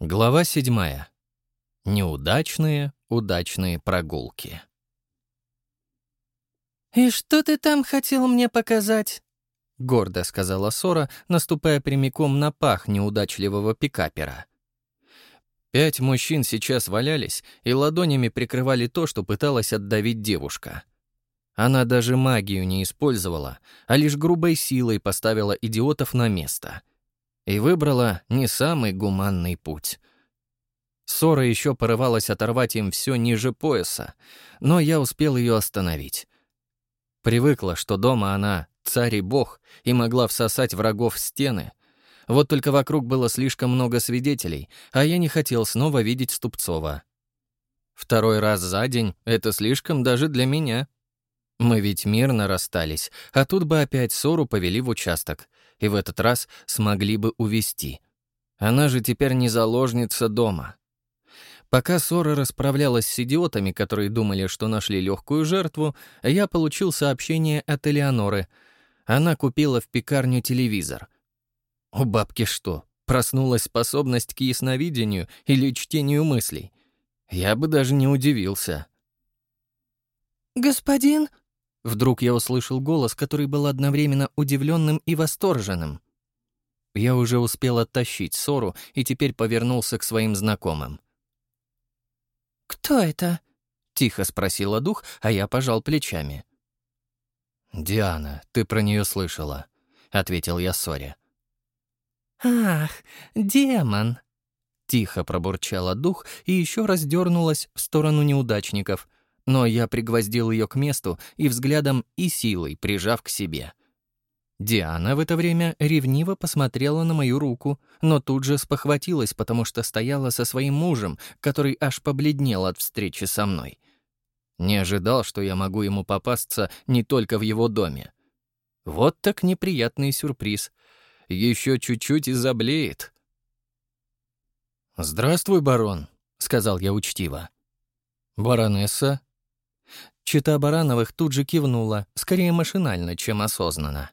Глава седьмая. Неудачные, удачные прогулки. «И что ты там хотел мне показать?» — гордо сказала Сора, наступая прямиком на пах неудачливого пикапера. Пять мужчин сейчас валялись и ладонями прикрывали то, что пыталась отдавить девушка. Она даже магию не использовала, а лишь грубой силой поставила идиотов на место — и выбрала не самый гуманный путь. Сора еще порывалась оторвать им все ниже пояса, но я успел ее остановить. Привыкла, что дома она царь и бог и могла всосать врагов в стены. Вот только вокруг было слишком много свидетелей, а я не хотел снова видеть Ступцова. Второй раз за день — это слишком даже для меня. Мы ведь мирно расстались, а тут бы опять ссору повели в участок и в этот раз смогли бы увести. Она же теперь не заложница дома. Пока Сора расправлялась с идиотами, которые думали, что нашли легкую жертву, я получил сообщение от Элеоноры. Она купила в пекарню телевизор. У бабки что, проснулась способность к ясновидению или чтению мыслей? Я бы даже не удивился. «Господин?» Вдруг я услышал голос, который был одновременно удивленным и восторженным. Я уже успел оттащить ссору и теперь повернулся к своим знакомым. «Кто это?» — тихо спросила дух, а я пожал плечами. «Диана, ты про нее слышала», — ответил я Соре. «Ах, демон!» Тихо пробурчала дух и еще раз дернулась в сторону неудачников — но я пригвоздил ее к месту и взглядом и силой прижав к себе. Диана в это время ревниво посмотрела на мою руку, но тут же спохватилась, потому что стояла со своим мужем, который аж побледнел от встречи со мной. Не ожидал, что я могу ему попасться не только в его доме. Вот так неприятный сюрприз. Еще чуть-чуть и заблеет. «Здравствуй, барон», — сказал я учтиво. «Баронесса, Чита Барановых тут же кивнула, скорее машинально, чем осознанно.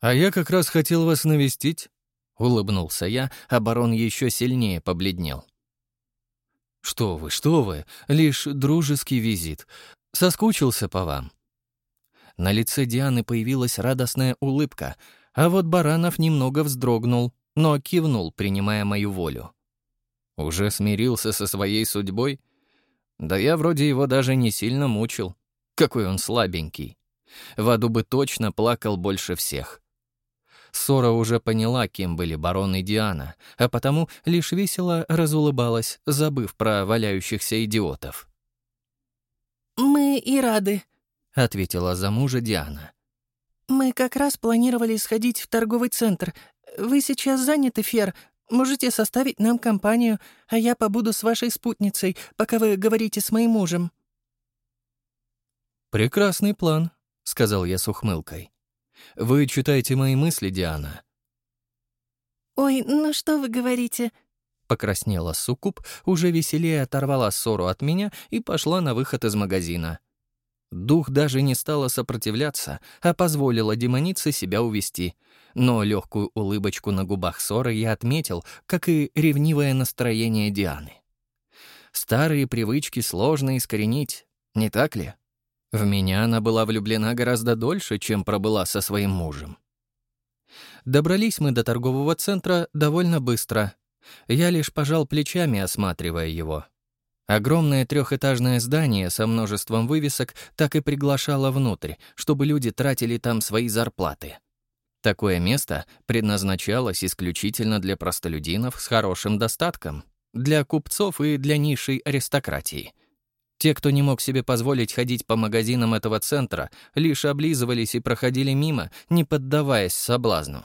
«А я как раз хотел вас навестить», — улыбнулся я, а барон еще сильнее побледнел. «Что вы, что вы, лишь дружеский визит. Соскучился по вам». На лице Дианы появилась радостная улыбка, а вот Баранов немного вздрогнул, но кивнул, принимая мою волю. Уже смирился со своей судьбой? Да я вроде его даже не сильно мучил. Какой он слабенький. В аду бы точно плакал больше всех. Сора уже поняла, кем были барон и Диана, а потому лишь весело разулыбалась, забыв про валяющихся идиотов. «Мы и рады», — ответила за мужа Диана. «Мы как раз планировали сходить в торговый центр. Вы сейчас заняты, Фер, Можете составить нам компанию, а я побуду с вашей спутницей, пока вы говорите с моим мужем». «Прекрасный план», — сказал я с ухмылкой. «Вы читаете мои мысли, Диана?» «Ой, ну что вы говорите?» Покраснела Суккуб, уже веселее оторвала ссору от меня и пошла на выход из магазина. Дух даже не стала сопротивляться, а позволила демонице себя увести — но легкую улыбочку на губах Соры я отметил, как и ревнивое настроение Дианы. Старые привычки сложно искоренить, не так ли? В меня она была влюблена гораздо дольше, чем пробыла со своим мужем. Добрались мы до торгового центра довольно быстро. Я лишь пожал плечами, осматривая его. Огромное трехэтажное здание со множеством вывесок так и приглашало внутрь, чтобы люди тратили там свои зарплаты. Такое место предназначалось исключительно для простолюдинов с хорошим достатком, для купцов и для низшей аристократии. Те, кто не мог себе позволить ходить по магазинам этого центра, лишь облизывались и проходили мимо, не поддаваясь соблазну.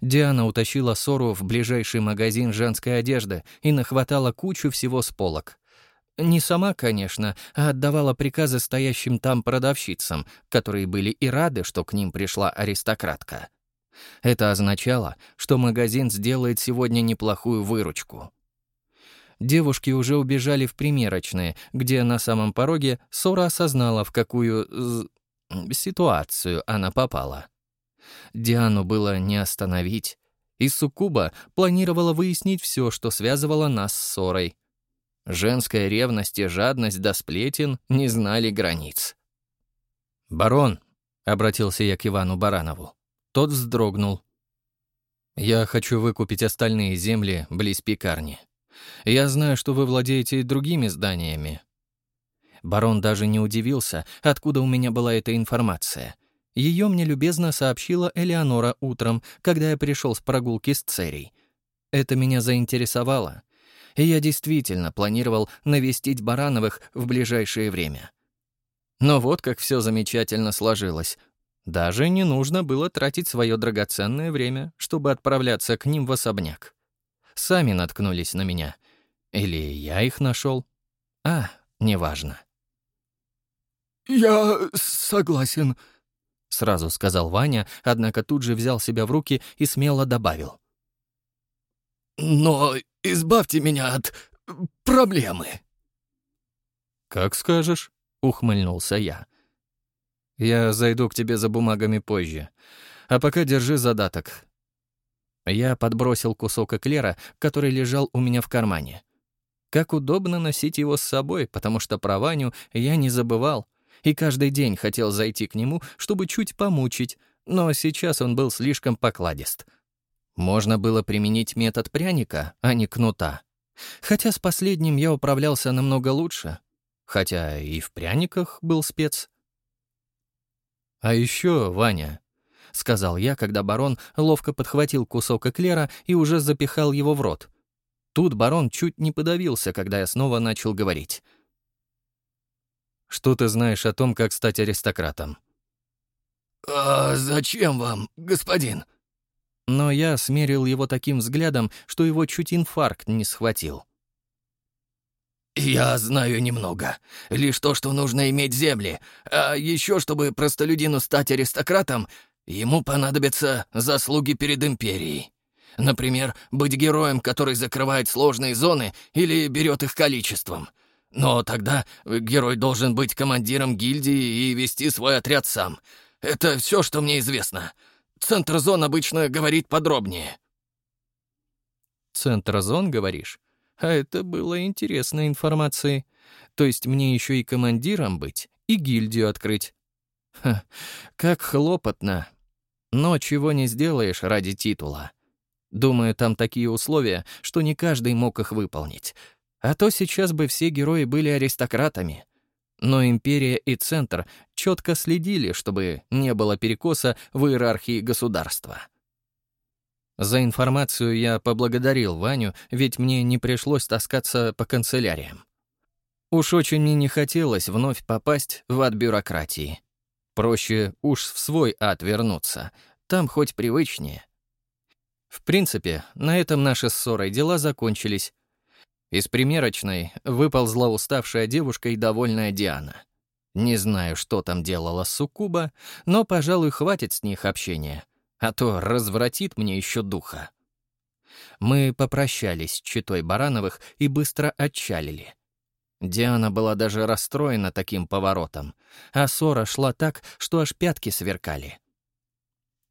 Диана утащила Сору в ближайший магазин женской одежды и нахватала кучу всего с полок. Не сама, конечно, а отдавала приказы стоящим там продавщицам, которые были и рады, что к ним пришла аристократка. Это означало, что магазин сделает сегодня неплохую выручку. Девушки уже убежали в примерочные, где на самом пороге Сора осознала, в какую... ситуацию она попала. Диану было не остановить, И Суккуба планировала выяснить все, что связывало нас с ссорой. Женская ревность и жадность до сплетен не знали границ. «Барон», — обратился я к Ивану Баранову, тот вздрогнул. «Я хочу выкупить остальные земли близ пекарни. Я знаю, что вы владеете и другими зданиями». Барон даже не удивился, откуда у меня была эта информация. Ее мне любезно сообщила Элеонора утром, когда я пришел с прогулки с Церей. Это меня заинтересовало, и я действительно планировал навестить Барановых в ближайшее время. Но вот как все замечательно сложилось. Даже не нужно было тратить свое драгоценное время, чтобы отправляться к ним в особняк. Сами наткнулись на меня. Или я их нашел. А, неважно. «Я согласен», — сразу сказал Ваня, однако тут же взял себя в руки и смело добавил. «Но избавьте меня от проблемы». «Как скажешь», — ухмыльнулся я. «Я зайду к тебе за бумагами позже. А пока держи задаток». Я подбросил кусок эклера, который лежал у меня в кармане. Как удобно носить его с собой, потому что про Ваню я не забывал и каждый день хотел зайти к нему, чтобы чуть помучить, но сейчас он был слишком покладист. Можно было применить метод пряника, а не кнута. Хотя с последним я управлялся намного лучше. Хотя и в пряниках был спец. «А еще, Ваня», — сказал я, когда барон ловко подхватил кусок эклера и уже запихал его в рот. Тут барон чуть не подавился, когда я снова начал говорить. «Что ты знаешь о том, как стать аристократом?» «А зачем вам, господин?» Но я смерил его таким взглядом, что его чуть инфаркт не схватил. «Я знаю немного. Лишь то, что нужно иметь земли. А еще, чтобы простолюдину стать аристократом, ему понадобятся заслуги перед империей. Например, быть героем, который закрывает сложные зоны или берет их количеством. Но тогда герой должен быть командиром гильдии и вести свой отряд сам. Это все, что мне известно. Центр зон обычно говорит подробнее». «Центр зон, говоришь? А это было интересной информацией. То есть мне еще и командиром быть, и гильдию открыть. Ха, как хлопотно. Но чего не сделаешь ради титула. Думаю, там такие условия, что не каждый мог их выполнить. А то сейчас бы все герои были аристократами. Но империя и центр четко следили, чтобы не было перекоса в иерархии государства. За информацию я поблагодарил Ваню, ведь мне не пришлось таскаться по канцеляриям. Уж очень мне не хотелось вновь попасть в ад бюрократии. Проще уж в свой ад вернуться, там хоть привычнее. В принципе, на этом наши ссоры дела закончились, из примерочной выползла уставшая девушка и довольная Диана. Не знаю, что там делала Сукуба, но, пожалуй, хватит с них общения, а то развратит мне еще духа. Мы попрощались с читой Барановых и быстро отчалили. Диана была даже расстроена таким поворотом, а ссора шла так, что аж пятки сверкали.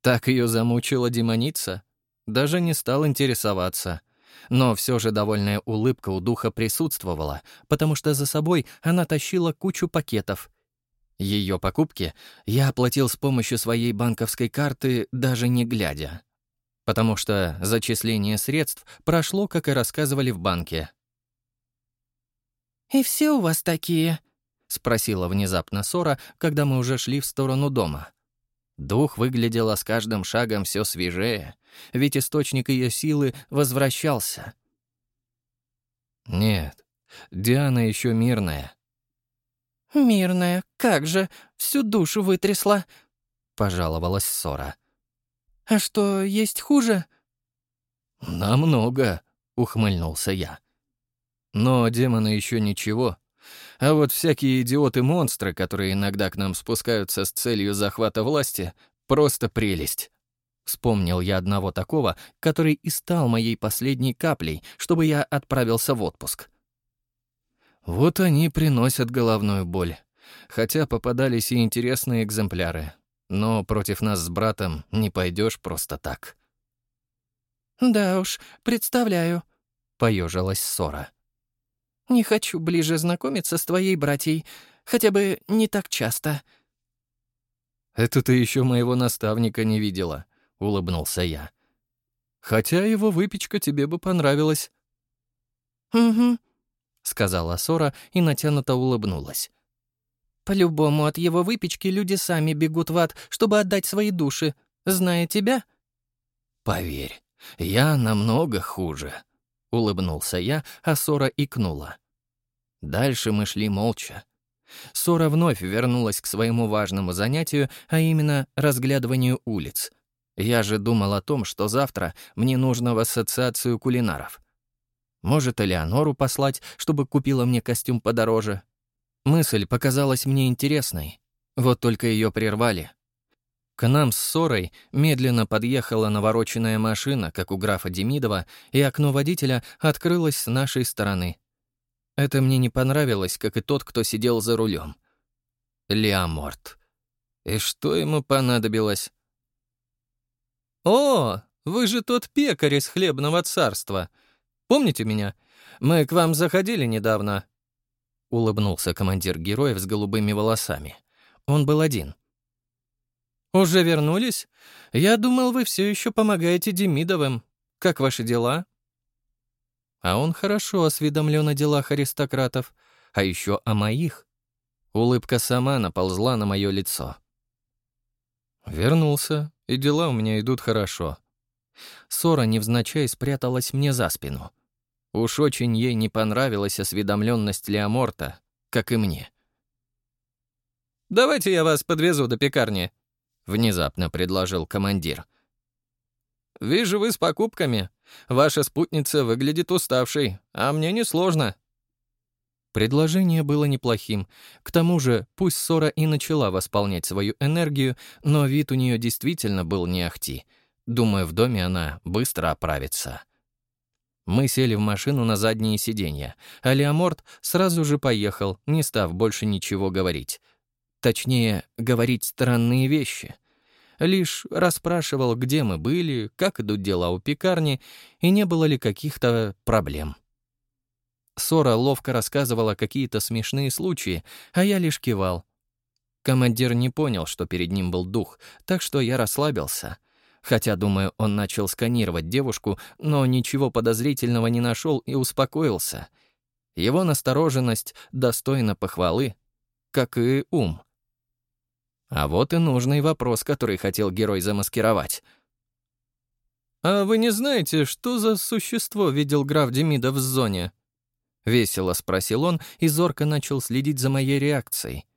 Так ее замучила демоница? Даже не стал интересоваться — но все же довольная улыбка у духа присутствовала, потому что за собой она тащила кучу пакетов. Ее покупки я оплатил с помощью своей банковской карты, даже не глядя. Потому что зачисление средств прошло, как и рассказывали в банке. «И все у вас такие?» — спросила внезапно Сора, когда мы уже шли в сторону дома. Дух выглядела с каждым шагом все свежее, ведь источник ее силы возвращался. Нет, Диана еще мирная. «Мирная, как же, всю душу вытрясла», — пожаловалась Сора. «А что, есть хуже?» «Намного», — ухмыльнулся я. «Но демоны еще ничего. А вот всякие идиоты-монстры, которые иногда к нам спускаются с целью захвата власти, просто прелесть. Вспомнил я одного такого, который и стал моей последней каплей, чтобы я отправился в отпуск. Вот они приносят головную боль. Хотя попадались и интересные экземпляры. Но против нас с братом не пойдешь просто так. «Да уж, представляю», — поежилась Сора. «Не хочу ближе знакомиться с твоей братьей, хотя бы не так часто». «Это ты еще моего наставника не видела», — улыбнулся я. «Хотя его выпечка тебе бы понравилась». «Угу», — сказала Сора и натянуто улыбнулась. «По-любому от его выпечки люди сами бегут в ад, чтобы отдать свои души. Зная тебя...» «Поверь, я намного хуже», — улыбнулся я, а Сора икнула. Дальше мы шли молча. Сора вновь вернулась к своему важному занятию, а именно разглядыванию улиц. Я же думал о том, что завтра мне нужно в ассоциацию кулинаров. Может, Элеонору послать, чтобы купила мне костюм подороже? Мысль показалась мне интересной. Вот только ее прервали. К нам с ссорой медленно подъехала навороченная машина, как у графа Демидова, и окно водителя открылось с нашей стороны. Это мне не понравилось, как и тот, кто сидел за рулем. Леоморт. И что ему понадобилось? «О, вы же тот пекарь из хлебного царства!» Помните меня? Мы к вам заходили недавно». Улыбнулся командир героев с голубыми волосами. Он был один. «Уже вернулись? Я думал, вы все еще помогаете Демидовым. Как ваши дела?» А он хорошо осведомлен о делах аристократов, а еще о моих. Улыбка сама наползла на мое лицо. Вернулся, и дела у меня идут хорошо. Сора невзначай спряталась мне за спину. Уж очень ей не понравилась осведомленность Леоморта, как и мне. «Давайте я вас подвезу до пекарни», — внезапно предложил командир. «Вижу, вы с покупками. Ваша спутница выглядит уставшей, а мне несложно». Предложение было неплохим. К тому же, пусть Сора и начала восполнять свою энергию, но вид у нее действительно был не ахти. Думаю, в доме она быстро оправится. Мы сели в машину на задние сиденья, а Леоморт сразу же поехал, не став больше ничего говорить. Точнее, говорить странные вещи. Лишь расспрашивал, где мы были, как идут дела у пекарни и не было ли каких-то проблем. Сора ловко рассказывала какие-то смешные случаи, а я лишь кивал. Командир не понял, что перед ним был дух, так что я расслабился — Хотя, думаю, он начал сканировать девушку, но ничего подозрительного не нашел и успокоился. Его настороженность достойна похвалы, как и ум. А вот и нужный вопрос, который хотел герой замаскировать. «А вы не знаете, что за существо видел граф Демидов в зоне?» Весело спросил он, и зорко начал следить за моей реакцией.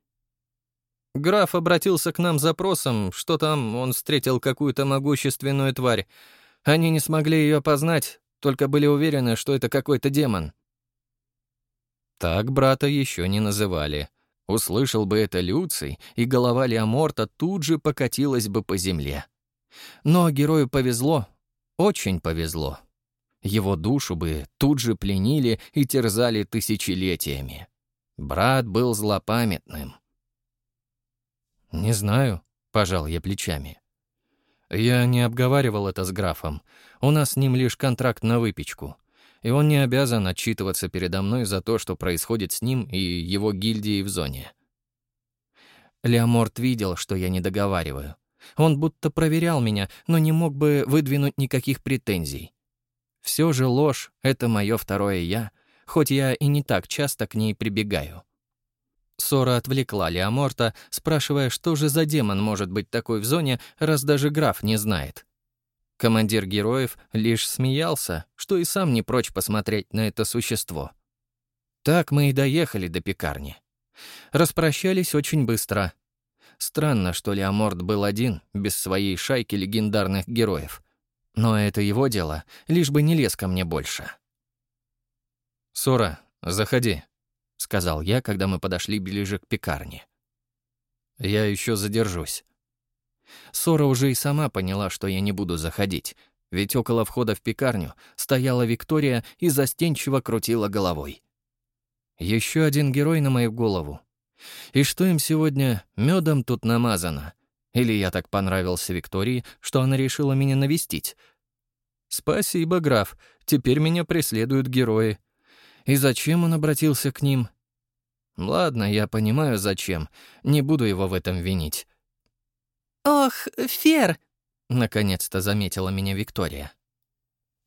Граф обратился к нам с запросом, что там он встретил какую-то могущественную тварь. Они не смогли ее опознать, только были уверены, что это какой-то демон. Так брата еще не называли. Услышал бы это Люций, и голова Леоморта тут же покатилась бы по земле. Но герою повезло, очень повезло. Его душу бы тут же пленили и терзали тысячелетиями. Брат был злопамятным. «Не знаю», — пожал я плечами. «Я не обговаривал это с графом. У нас с ним лишь контракт на выпечку. И он не обязан отчитываться передо мной за то, что происходит с ним и его гильдией в зоне». Леоморт видел, что я не договариваю. Он будто проверял меня, но не мог бы выдвинуть никаких претензий. Все же ложь — это мое второе «я», хоть я и не так часто к ней прибегаю. Сора отвлекла Леоморта, спрашивая, что же за демон может быть такой в зоне, раз даже граф не знает. Командир героев лишь смеялся, что и сам не прочь посмотреть на это существо. Так мы и доехали до пекарни. Распрощались очень быстро. Странно, что Леоморт был один, без своей шайки легендарных героев. Но это его дело, лишь бы не лез ко мне больше. «Сора, заходи», — сказал я, когда мы подошли ближе к пекарне. «Я еще задержусь». Сора уже и сама поняла, что я не буду заходить, ведь около входа в пекарню стояла Виктория и застенчиво крутила головой. Еще один герой на мою голову. И что им сегодня медом тут намазано? Или я так понравился Виктории, что она решила меня навестить? Спасибо, граф. Теперь меня преследуют герои. И зачем он обратился к ним? Ладно, я понимаю, зачем. Не буду его в этом винить. «Ох, Фер!» — наконец-то заметила меня Виктория.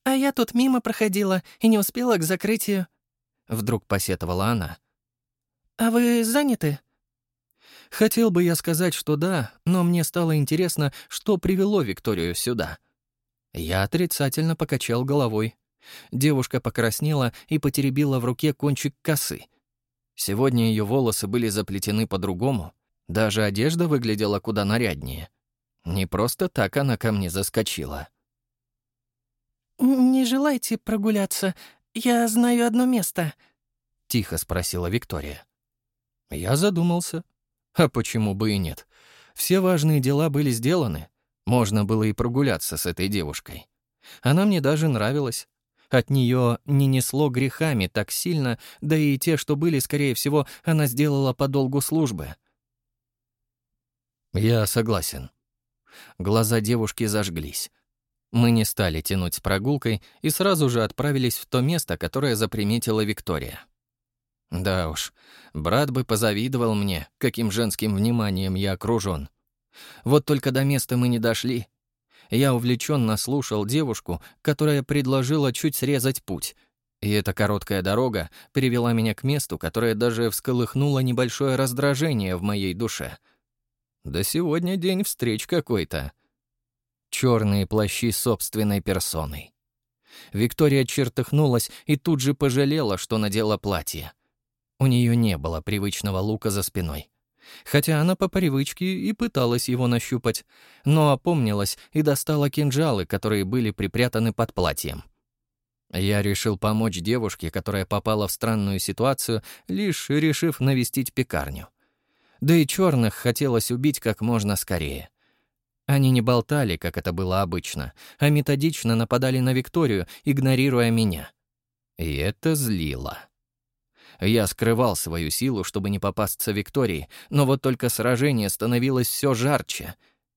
«А я тут мимо проходила и не успела к закрытию», — вдруг посетовала она. «А вы заняты?» Хотел бы я сказать, что да, но мне стало интересно, что привело Викторию сюда. Я отрицательно покачал головой. Девушка покраснела и потеребила в руке кончик косы. Сегодня ее волосы были заплетены по-другому, даже одежда выглядела куда наряднее. Не просто так она ко мне заскочила. «Не желаете прогуляться? Я знаю одно место», — тихо спросила Виктория. Я задумался. А почему бы и нет? Все важные дела были сделаны. Можно было и прогуляться с этой девушкой. Она мне даже нравилась. От нее не несло грехами так сильно, да и те, что были, скорее всего, она сделала по долгу службы. Я согласен. Глаза девушки зажглись. Мы не стали тянуть с прогулкой и сразу же отправились в то место, которое заприметила Виктория. Да уж, брат бы позавидовал мне, каким женским вниманием я окружен. Вот только до места мы не дошли. Я увлеченно слушал девушку, которая предложила чуть срезать путь. И эта короткая дорога привела меня к месту, которое даже всколыхнуло небольшое раздражение в моей душе. Да сегодня день встреч какой-то. Черные плащи собственной персоной. Виктория чертыхнулась и тут же пожалела, что надела платье. У нее не было привычного лука за спиной. Хотя она по привычке и пыталась его нащупать, но опомнилась и достала кинжалы, которые были припрятаны под платьем. Я решил помочь девушке, которая попала в странную ситуацию, лишь решив навестить пекарню. Да и черных хотелось убить как можно скорее. Они не болтали, как это было обычно, а методично нападали на Викторию, игнорируя меня. И это злило. Я скрывал свою силу, чтобы не попасться Виктории, но вот только сражение становилось все жарче.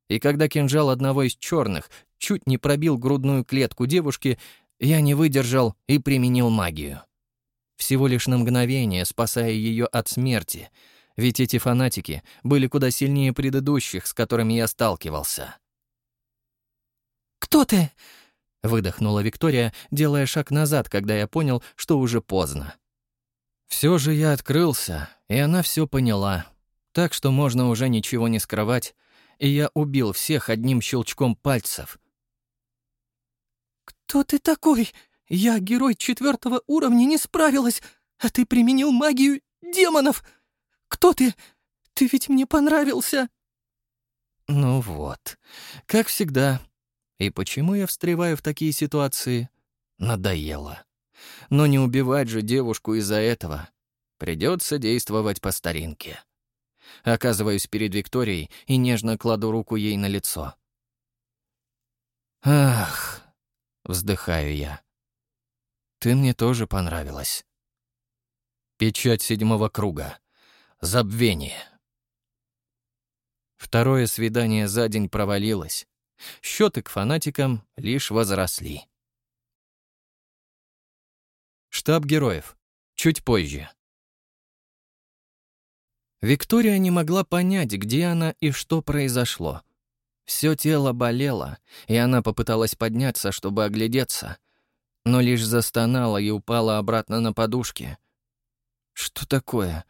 И когда кинжал одного из черных чуть не пробил грудную клетку девушки, я не выдержал и применил магию. Всего лишь на мгновение, спасая ее от смерти, ведь эти фанатики были куда сильнее предыдущих, с которыми я сталкивался. «Кто ты?» — выдохнула Виктория, делая шаг назад, когда я понял, что уже поздно. Все же я открылся, и она все поняла. Так что можно уже ничего не скрывать, и я убил всех одним щелчком пальцев. «Кто ты такой? Я, герой четвертого уровня, не справилась, а ты применил магию демонов! Кто ты? Ты ведь мне понравился!» Ну вот, как всегда. И почему я встреваю в такие ситуации? Надоело. Но не убивать же девушку из-за этого. Придется действовать по старинке. Оказываюсь перед Викторией и нежно кладу руку ей на лицо. «Ах!» — вздыхаю я. «Ты мне тоже понравилась». Печать седьмого круга. Забвение. Второе свидание за день провалилось. Счеты к фанатикам лишь возросли. Штаб героев. Чуть позже. Виктория не могла понять, где она и что произошло. Все тело болело, и она попыталась подняться, чтобы оглядеться, но лишь застонала и упала обратно на подушки. Что такое?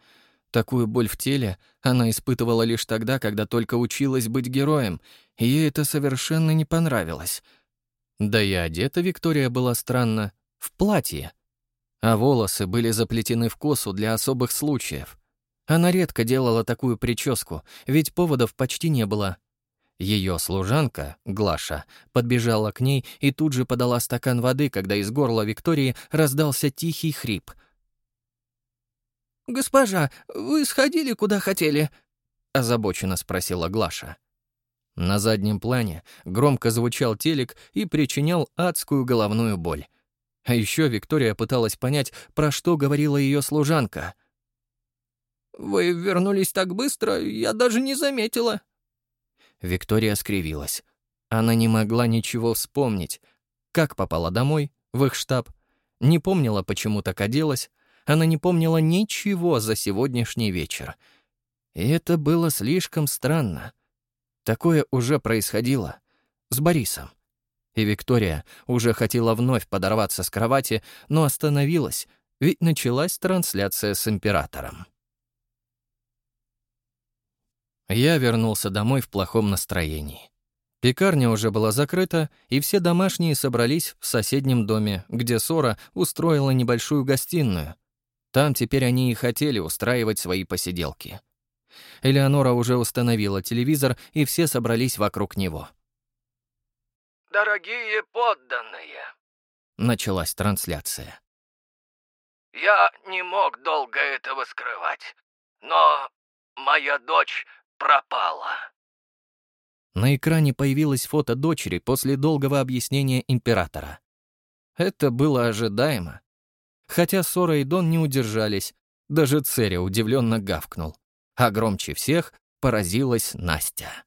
Такую боль в теле она испытывала лишь тогда, когда только училась быть героем, и ей это совершенно не понравилось. Да и одета Виктория была странно, в платье а волосы были заплетены в косу для особых случаев. Она редко делала такую прическу, ведь поводов почти не было. Ее служанка, Глаша, подбежала к ней и тут же подала стакан воды, когда из горла Виктории раздался тихий хрип. «Госпожа, вы сходили куда хотели?» — озабоченно спросила Глаша. На заднем плане громко звучал телек и причинял адскую головную боль. А еще Виктория пыталась понять, про что говорила ее служанка. «Вы вернулись так быстро, я даже не заметила». Виктория скривилась. Она не могла ничего вспомнить. как попала домой, в их штаб, не помнила, почему так оделась, она не помнила ничего за сегодняшний вечер. И это было слишком странно. Такое уже происходило. С Борисом. И Виктория уже хотела вновь подорваться с кровати, но остановилась, ведь началась трансляция с императором. Я вернулся домой в плохом настроении. Пекарня уже была закрыта, и все домашние собрались в соседнем доме, где Сора устроила небольшую гостиную. Там теперь они и хотели устраивать свои посиделки. Элеонора уже установила телевизор, и все собрались вокруг него. «Дорогие подданные», — началась трансляция. «Я не мог долго этого скрывать, но моя дочь пропала». На экране появилось фото дочери после долгого объяснения императора. Это было ожидаемо. Хотя Сора и Дон не удержались, даже Церя удивленно гавкнул. А громче всех поразилась Настя.